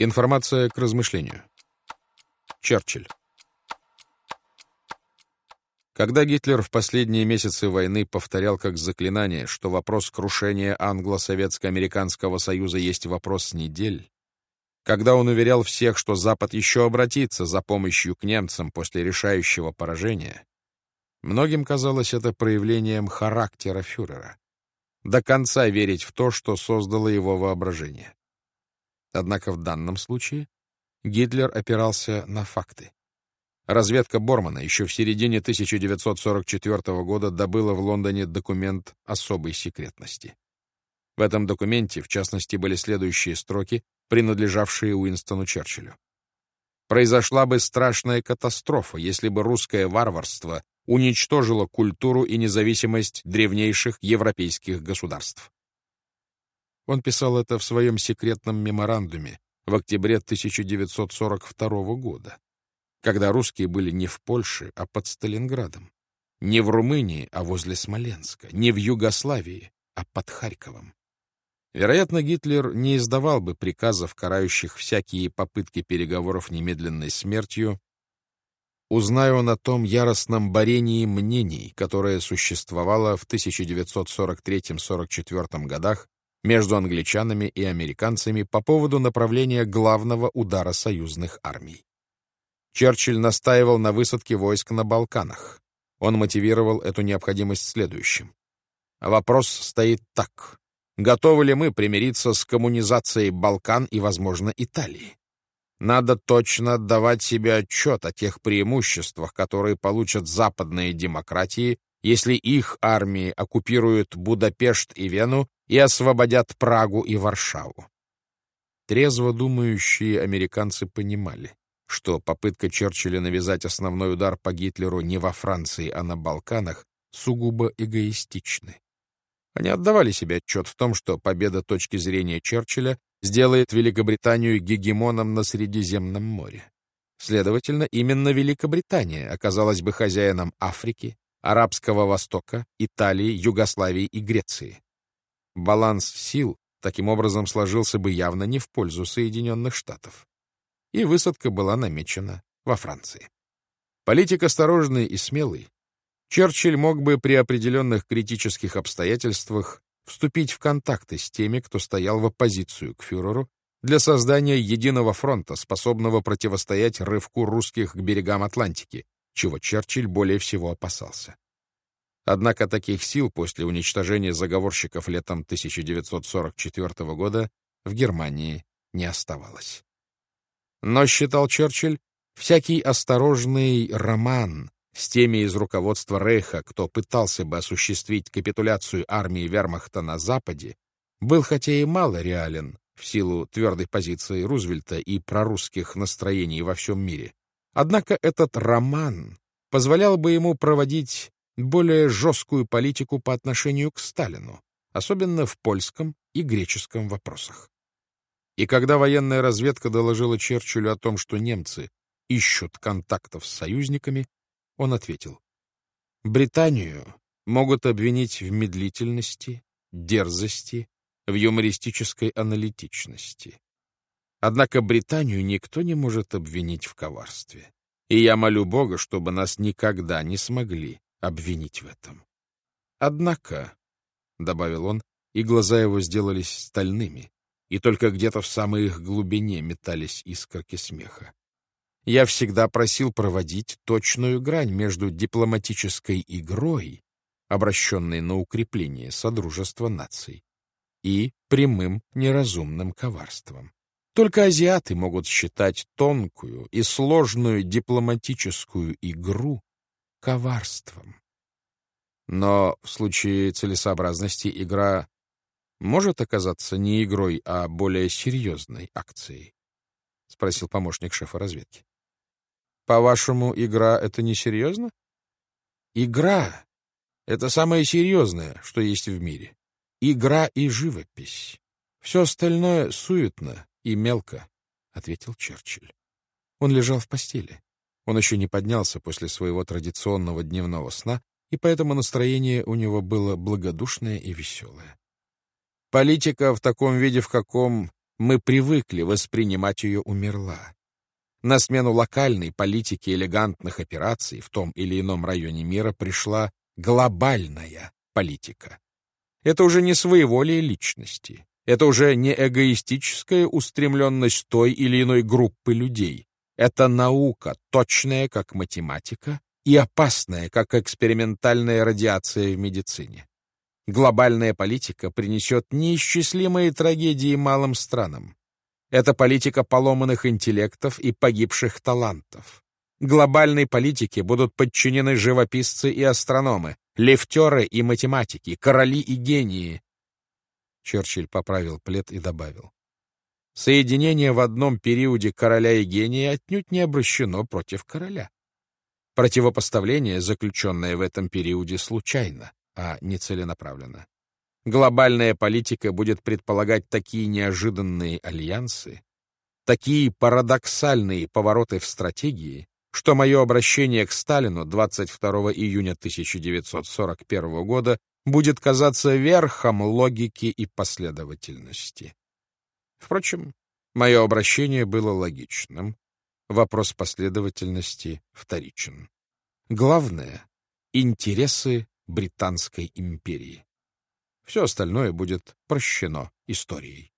Информация к размышлению. Черчилль. Когда Гитлер в последние месяцы войны повторял как заклинание, что вопрос крушения англо-советско-американского союза есть вопрос недель, когда он уверял всех, что Запад еще обратится за помощью к немцам после решающего поражения, многим казалось это проявлением характера фюрера. До конца верить в то, что создало его воображение. Однако в данном случае Гитлер опирался на факты. Разведка Бормана еще в середине 1944 года добыла в Лондоне документ особой секретности. В этом документе, в частности, были следующие строки, принадлежавшие Уинстону Черчиллю. Произошла бы страшная катастрофа, если бы русское варварство уничтожило культуру и независимость древнейших европейских государств. Он писал это в своем секретном меморандуме в октябре 1942 года, когда русские были не в Польше, а под Сталинградом, не в Румынии, а возле Смоленска, не в Югославии, а под Харьковом. Вероятно, Гитлер не издавал бы приказов, карающих всякие попытки переговоров немедленной смертью, узнаю он о том яростном борении мнений, которое существовало в 1943-44 годах между англичанами и американцами по поводу направления главного удара союзных армий. Черчилль настаивал на высадке войск на Балканах. Он мотивировал эту необходимость следующим. Вопрос стоит так. Готовы ли мы примириться с коммунизацией Балкан и, возможно, Италии? Надо точно отдавать себе отчет о тех преимуществах, которые получат западные демократии, если их армии оккупируют Будапешт и Вену и освободят Прагу и Варшаву. Трезво думающие американцы понимали, что попытка Черчилля навязать основной удар по Гитлеру не во Франции, а на Балканах сугубо эгоистичны. Они отдавали себе отчет в том, что победа точки зрения Черчилля сделает Великобританию гегемоном на Средиземном море. Следовательно, именно Великобритания оказалась бы хозяином Африки, Арабского Востока, Италии, Югославии и Греции баланс сил таким образом сложился бы явно не в пользу Соединенных Штатов. И высадка была намечена во Франции. Политик осторожный и смелый, Черчилль мог бы при определенных критических обстоятельствах вступить в контакты с теми, кто стоял в оппозицию к фюреру, для создания единого фронта, способного противостоять рывку русских к берегам Атлантики, чего Черчилль более всего опасался. Однако таких сил после уничтожения заговорщиков летом 1944 года в Германии не оставалось. Но, считал Черчилль, всякий осторожный роман с теми из руководства Рейха, кто пытался бы осуществить капитуляцию армии вермахта на Западе, был хотя и мало реален в силу твердой позиции Рузвельта и прорусских настроений во всем мире. Однако этот роман позволял бы ему проводить более жесткую политику по отношению к Сталину, особенно в польском и греческом вопросах. И когда военная разведка доложила Черчиллю о том, что немцы ищут контактов с союзниками, он ответил, «Британию могут обвинить в медлительности, дерзости, в юмористической аналитичности. Однако Британию никто не может обвинить в коварстве. И я молю Бога, чтобы нас никогда не смогли обвинить в этом. Однако, — добавил он, и глаза его сделались стальными, и только где-то в самой их глубине метались искорки смеха. Я всегда просил проводить точную грань между дипломатической игрой, обращенной на укрепление Содружества наций, и прямым неразумным коварством. Только азиаты могут считать тонкую и сложную дипломатическую игру коварством. Но в случае целесообразности игра может оказаться не игрой, а более серьезной акцией? — спросил помощник шефа разведки. — По-вашему, игра — это несерьезно? — Игра — это самое серьезное, что есть в мире. Игра и живопись. Все остальное суетно и мелко, — ответил Черчилль. Он лежал в постели. Он еще не поднялся после своего традиционного дневного сна, и поэтому настроение у него было благодушное и веселое. Политика в таком виде, в каком мы привыкли воспринимать ее, умерла. На смену локальной политике элегантных операций в том или ином районе мира пришла глобальная политика. Это уже не своеволие личности, это уже не эгоистическая устремленность той или иной группы людей. Это наука, точная, как математика, и опасная, как экспериментальная радиация в медицине. Глобальная политика принесет неисчислимые трагедии малым странам. Это политика поломанных интеллектов и погибших талантов. Глобальной политике будут подчинены живописцы и астрономы, лифтеры и математики, короли и гении. Черчилль поправил плед и добавил. Соединение в одном периоде короля и гения отнюдь не обращено против короля. Противопоставление, заключенное в этом периоде, случайно, а не целенаправленно. Глобальная политика будет предполагать такие неожиданные альянсы, такие парадоксальные повороты в стратегии, что мое обращение к Сталину 22 июня 1941 года будет казаться верхом логики и последовательности. Впрочем, мое обращение было логичным, вопрос последовательности вторичен. Главное — интересы Британской империи. Все остальное будет прощено историей.